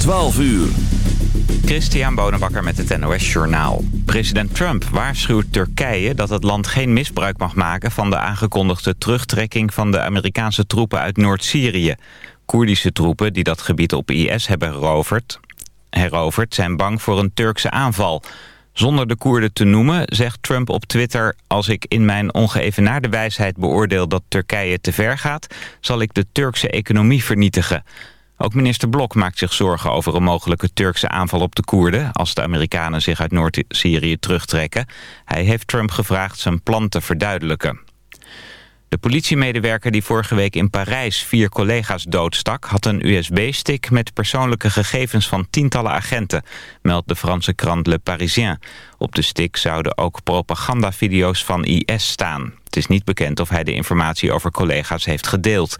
12 uur. Christian Bonenbakker met het NOS Journaal. President Trump waarschuwt Turkije dat het land geen misbruik mag maken... van de aangekondigde terugtrekking van de Amerikaanse troepen uit Noord-Syrië. Koerdische troepen die dat gebied op IS hebben heroverd, heroverd zijn bang voor een Turkse aanval... Zonder de Koerden te noemen zegt Trump op Twitter... als ik in mijn ongeëvenaarde wijsheid beoordeel dat Turkije te ver gaat... zal ik de Turkse economie vernietigen. Ook minister Blok maakt zich zorgen over een mogelijke Turkse aanval op de Koerden... als de Amerikanen zich uit Noord-Syrië terugtrekken. Hij heeft Trump gevraagd zijn plan te verduidelijken. De politiemedewerker die vorige week in Parijs vier collega's doodstak... had een USB-stick met persoonlijke gegevens van tientallen agenten... meldt de Franse krant Le Parisien. Op de stick zouden ook propagandavideo's van IS staan. Het is niet bekend of hij de informatie over collega's heeft gedeeld.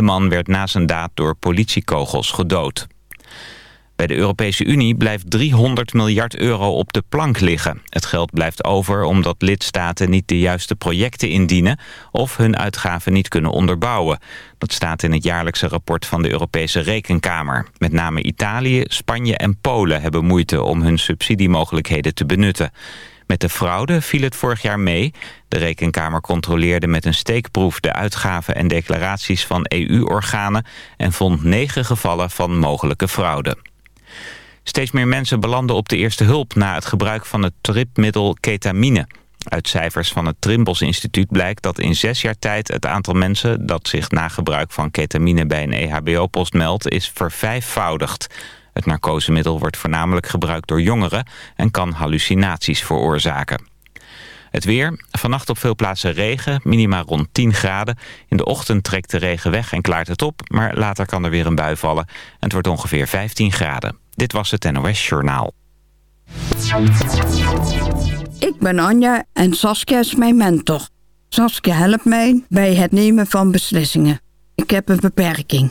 De man werd na zijn daad door politiekogels gedood. Bij de Europese Unie blijft 300 miljard euro op de plank liggen. Het geld blijft over omdat lidstaten niet de juiste projecten indienen... of hun uitgaven niet kunnen onderbouwen. Dat staat in het jaarlijkse rapport van de Europese Rekenkamer. Met name Italië, Spanje en Polen hebben moeite om hun subsidiemogelijkheden te benutten. Met de fraude viel het vorig jaar mee. De Rekenkamer controleerde met een steekproef de uitgaven en declaraties van EU-organen... en vond negen gevallen van mogelijke fraude. Steeds meer mensen belanden op de eerste hulp na het gebruik van het tripmiddel ketamine. Uit cijfers van het Trimbos Instituut blijkt dat in zes jaar tijd het aantal mensen dat zich na gebruik van ketamine bij een EHBO-post meldt is vervijfvoudigd. Het narcosemiddel wordt voornamelijk gebruikt door jongeren en kan hallucinaties veroorzaken. Het weer. Vannacht op veel plaatsen regen, minima rond 10 graden. In de ochtend trekt de regen weg en klaart het op, maar later kan er weer een bui vallen. En het wordt ongeveer 15 graden. Dit was het NOS Journaal. Ik ben Anja en Saskia is mijn mentor. Saskia helpt mij bij het nemen van beslissingen. Ik heb een beperking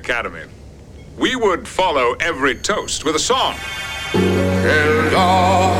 Academy. We would follow every toast with a song. Hello.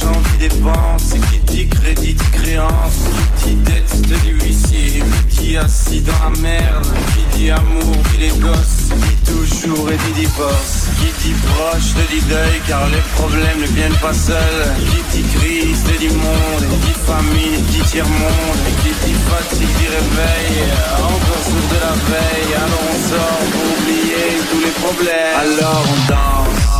qui dépense, qui dit crédit, dit créance, qui dit dette, te dit huissier, qui dit assis dans la merde, qui dit amour, dit les gosses, dit toujours et dit divorce, qui dit proche, te dit deuil, car les problèmes ne viennent pas seuls, qui dit crise, te dit monde, qui dit famille, qui dit tiers-monde, qui dit fatigue, dit réveil, encore sourd de la veille, alors on sort pour oublier tous les problèmes, alors on danse.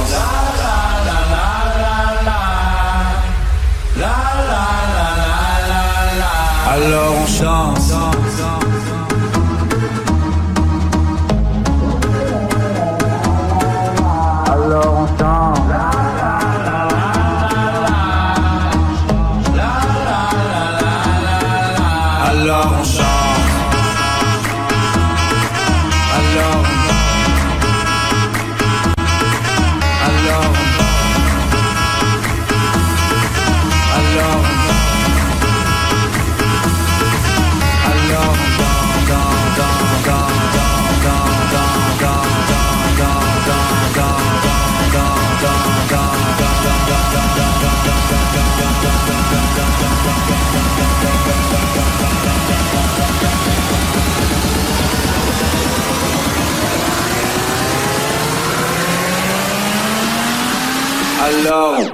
Alors on chante. Yo.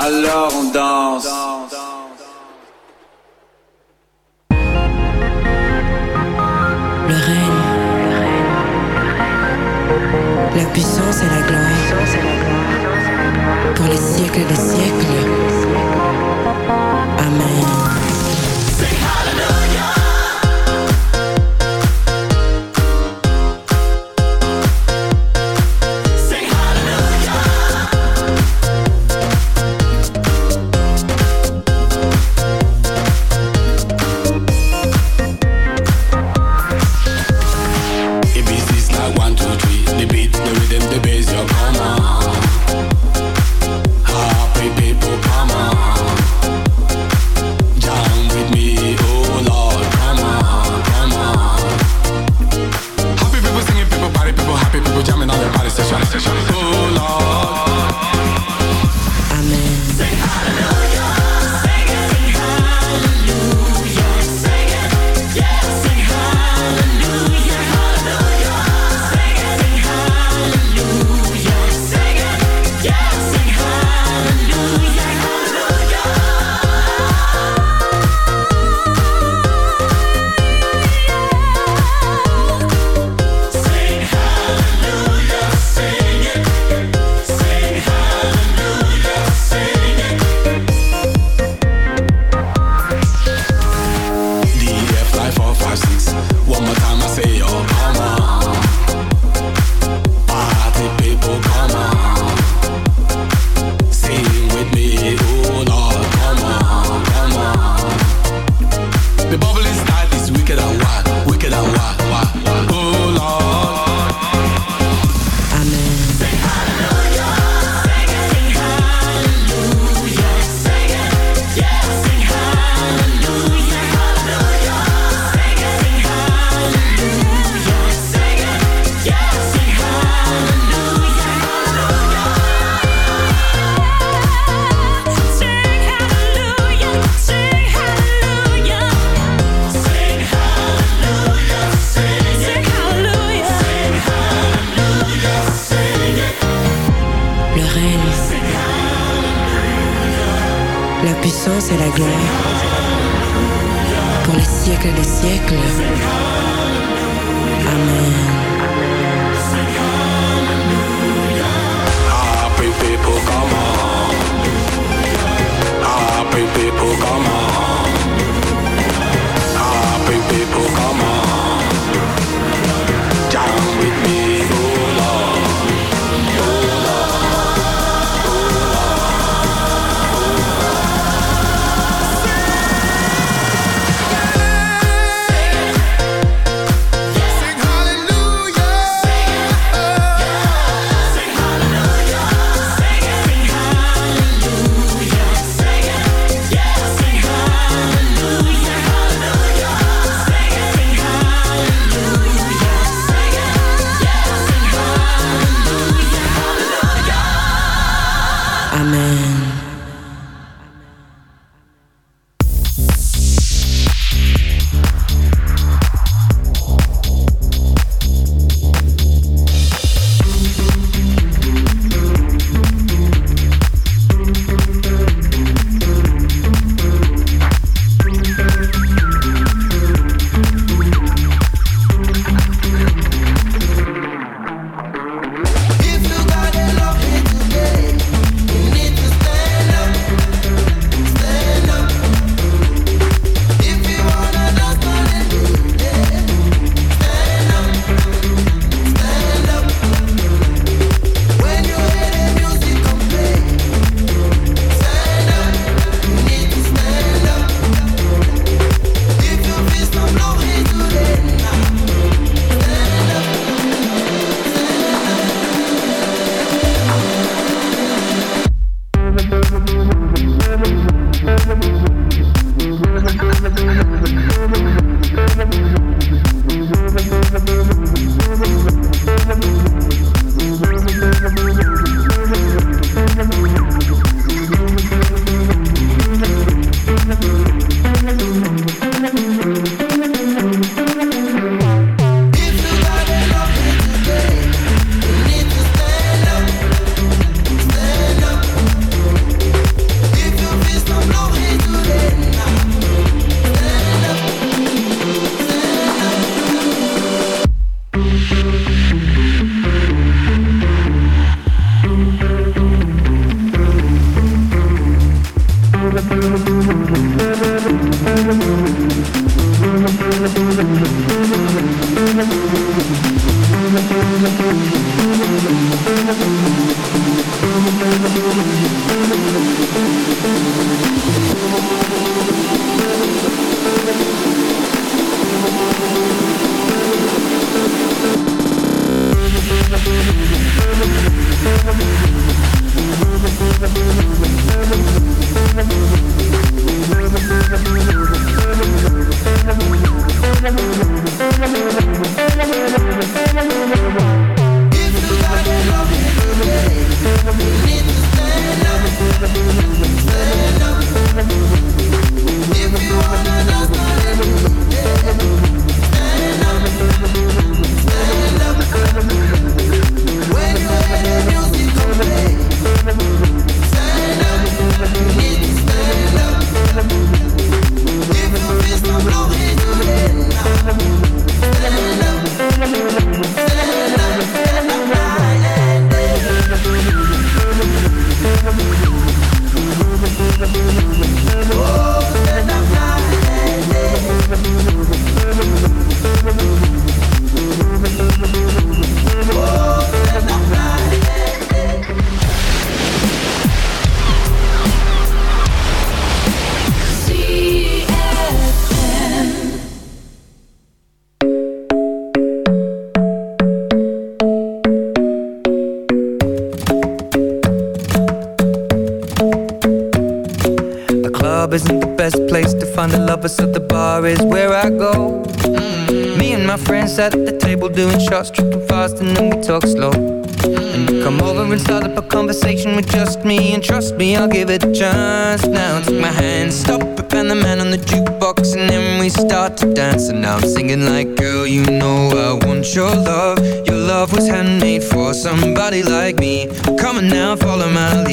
Alors on danse. Le règne, la puissance et la gloire pour les siècles des siècles.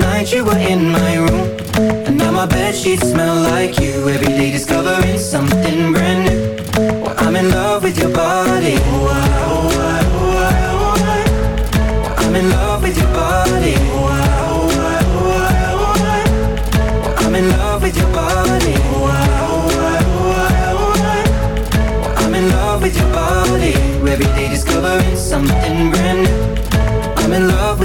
Night you were in my room. And now my bed sheets smell like you. Every day discovering something brand new. Well, I'm in love with your body. Oh, oh, oh,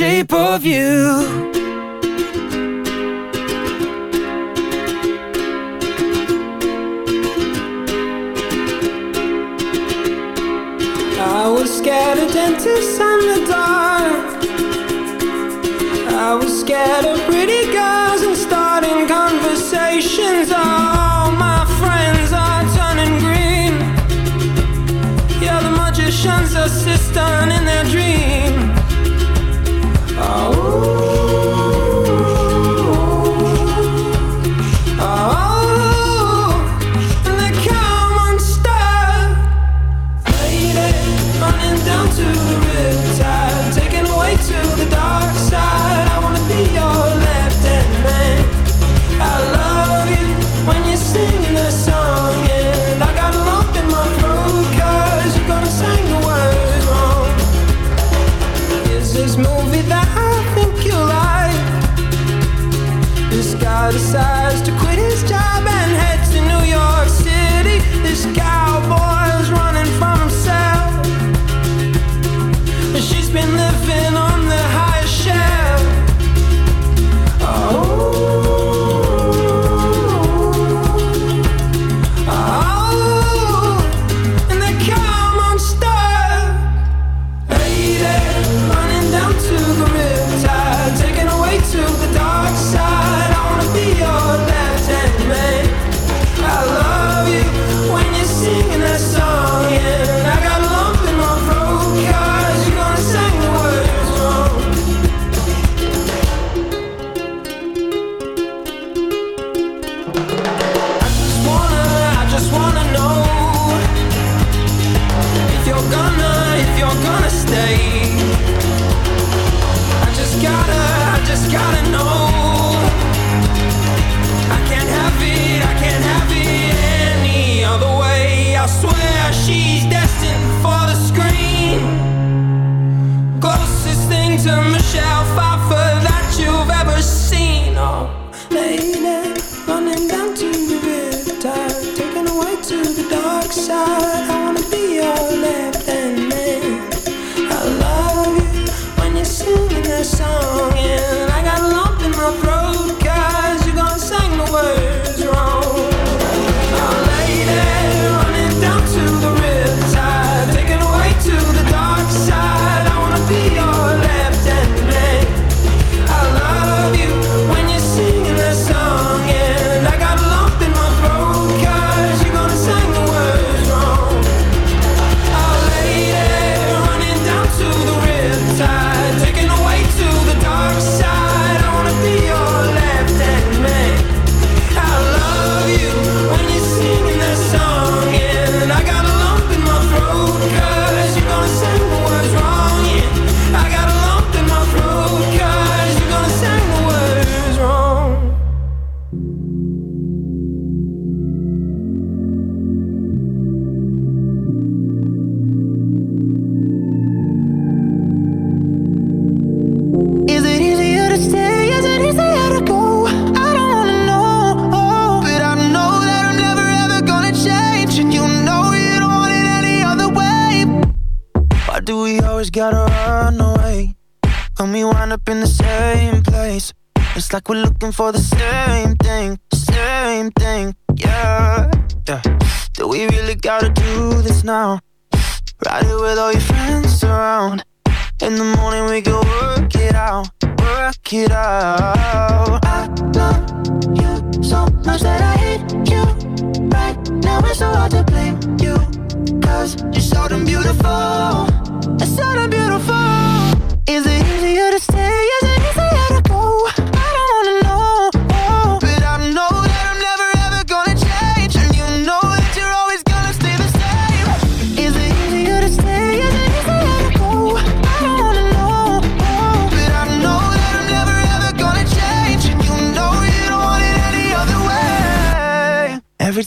Shape of you.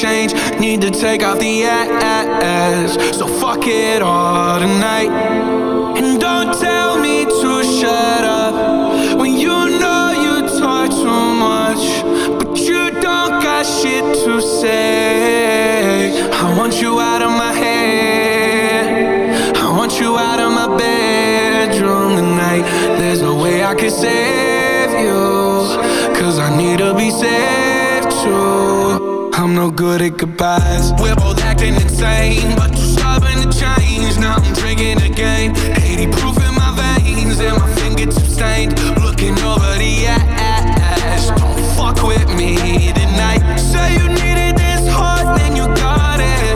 Change. Need to take off the ass. So fuck it all tonight. And don't tell me to shut up when you know you talk too much, but you don't got shit to say. I want you out of my head. I want you out of my bedroom tonight. There's no way I can save you. Cause I need to be saved too. I'm no good at goodbyes. We're both acting insane, but too stubborn to change. Now I'm drinking again. 80 proof in my veins, and my fingertips stained. Looking over the ash. Don't fuck with me tonight. Say you needed this hard, then you got it.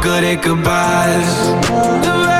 Good at goodbyes.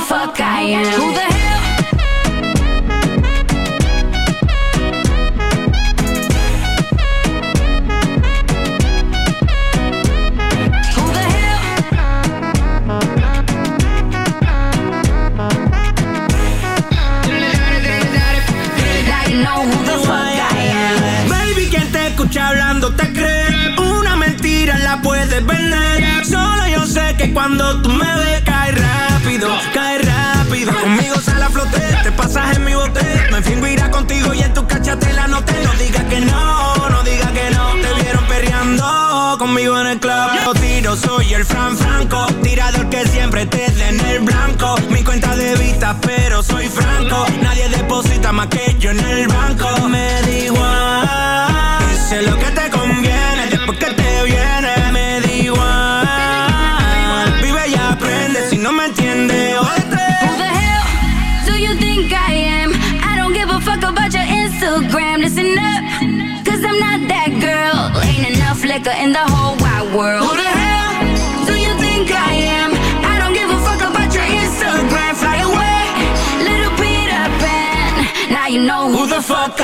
fuck I am. Who the hell? hablando te crees. Una mentira la puedes vender. Solo yo sé que cuando tú me ves en mi bote. Me fingo irá contigo y en tu cachatela la te No digas que no, no digas que no. Te vieron perreando conmigo en el club. Yo tiro, soy el Fran Franco, tirador que siempre te dené